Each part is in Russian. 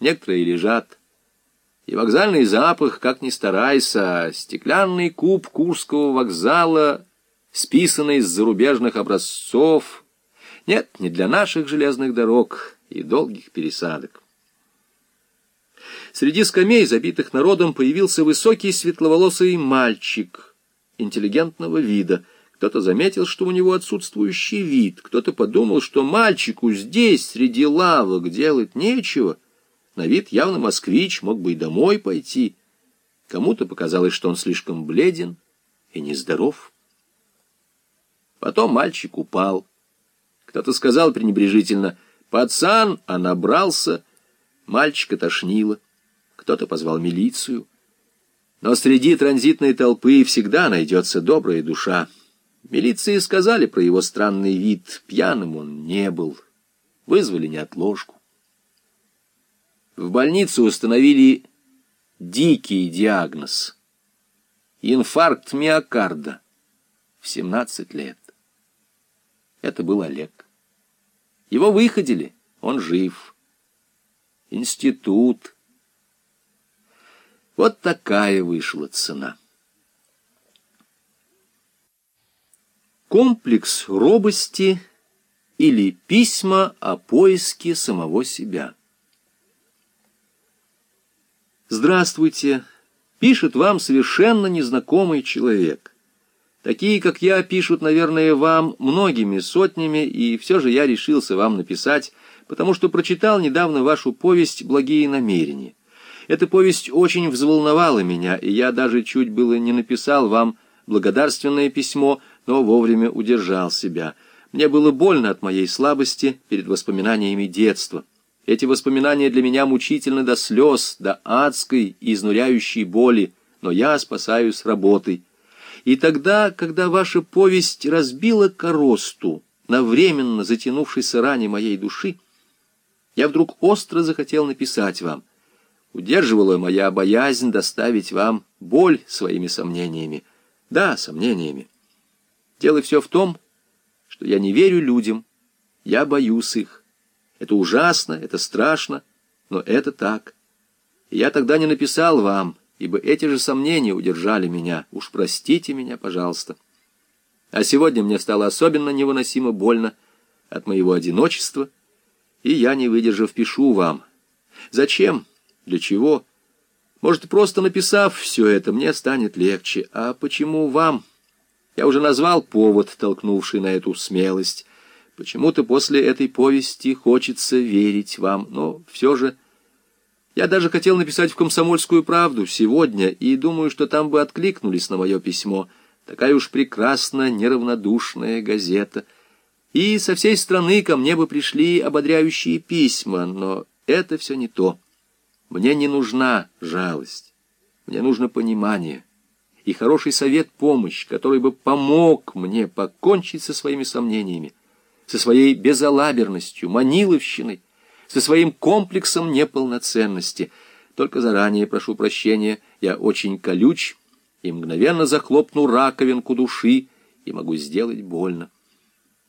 некоторые лежат. И вокзальный запах, как ни старайся, стеклянный куб Курского вокзала, списанный из зарубежных образцов. Нет, не для наших железных дорог и долгих пересадок. Среди скамей, забитых народом, появился высокий светловолосый мальчик интеллигентного вида. Кто-то заметил, что у него отсутствующий вид, кто-то подумал, что мальчику здесь, среди лавок, делать нечего. На вид явно москвич, мог бы и домой пойти. Кому-то показалось, что он слишком бледен и нездоров. Потом мальчик упал. Кто-то сказал пренебрежительно «Пацан!», а набрался. Мальчика тошнило кто-то позвал милицию. Но среди транзитной толпы всегда найдется добрая душа. Милиции сказали про его странный вид, пьяным он не был. Вызвали неотложку. В больницу установили дикий диагноз. Инфаркт миокарда в 17 лет. Это был Олег. Его выходили, он жив. Институт вот такая вышла цена. Комплекс робости или письма о поиске самого себя. Здравствуйте. Пишет вам совершенно незнакомый человек. Такие, как я, пишут, наверное, вам многими сотнями, и все же я решился вам написать, потому что прочитал недавно вашу повесть «Благие намерения». Эта повесть очень взволновала меня, и я даже чуть было не написал вам благодарственное письмо, но вовремя удержал себя. Мне было больно от моей слабости перед воспоминаниями детства. Эти воспоминания для меня мучительны до слез, до адской и изнуряющей боли, но я спасаюсь работой. И тогда, когда ваша повесть разбила коросту на временно затянувшейся ране моей души, я вдруг остро захотел написать вам — удерживала моя боязнь доставить вам боль своими сомнениями. Да, сомнениями. Дело все в том, что я не верю людям, я боюсь их. Это ужасно, это страшно, но это так. Я тогда не написал вам, ибо эти же сомнения удержали меня. Уж простите меня, пожалуйста. А сегодня мне стало особенно невыносимо больно от моего одиночества, и я, не выдержав, пишу вам. Зачем? Для чего? Может, просто написав все это, мне станет легче. А почему вам? Я уже назвал повод, толкнувший на эту смелость. Почему-то после этой повести хочется верить вам, но все же... Я даже хотел написать в «Комсомольскую правду» сегодня, и думаю, что там бы откликнулись на мое письмо. Такая уж прекрасная, неравнодушная газета. И со всей страны ко мне бы пришли ободряющие письма, но это все не то. Мне не нужна жалость, мне нужно понимание и хороший совет, помощь, который бы помог мне покончить со своими сомнениями, со своей безалаберностью, маниловщиной, со своим комплексом неполноценности. Только заранее прошу прощения, я очень колюч и мгновенно захлопну раковинку души и могу сделать больно.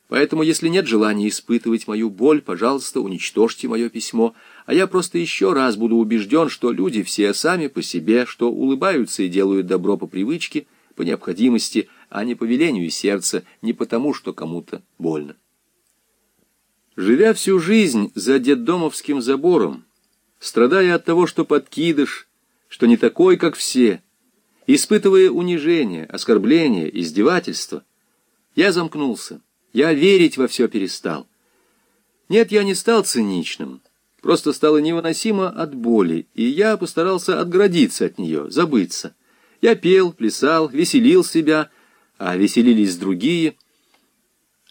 Поэтому, если нет желания испытывать мою боль, пожалуйста, уничтожьте мое письмо, а я просто еще раз буду убежден, что люди все сами по себе, что улыбаются и делают добро по привычке, по необходимости, а не по велению сердца, не потому, что кому-то больно. Живя всю жизнь за детдомовским забором, страдая от того, что подкидыш, что не такой, как все, испытывая унижение, оскорбление, издевательство, я замкнулся я верить во все перестал. Нет, я не стал циничным. Просто стало невыносимо от боли, и я постарался отгородиться от нее, забыться. Я пел, плясал, веселил себя, а веселились другие,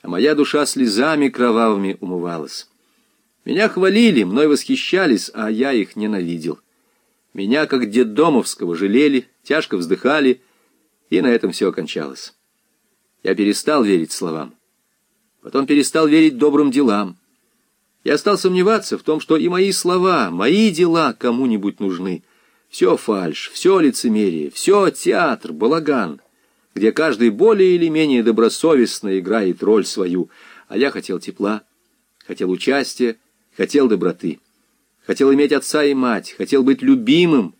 а моя душа слезами кровавыми умывалась. Меня хвалили, мной восхищались, а я их ненавидел. Меня, как детдомовского, жалели, тяжко вздыхали, и на этом все окончалось. Я перестал верить словам потом перестал верить добрым делам. Я стал сомневаться в том, что и мои слова, мои дела кому-нибудь нужны. Все фальшь, все лицемерие, все театр, балаган, где каждый более или менее добросовестно играет роль свою, а я хотел тепла, хотел участия, хотел доброты. хотел иметь отца и мать, хотел быть любимым,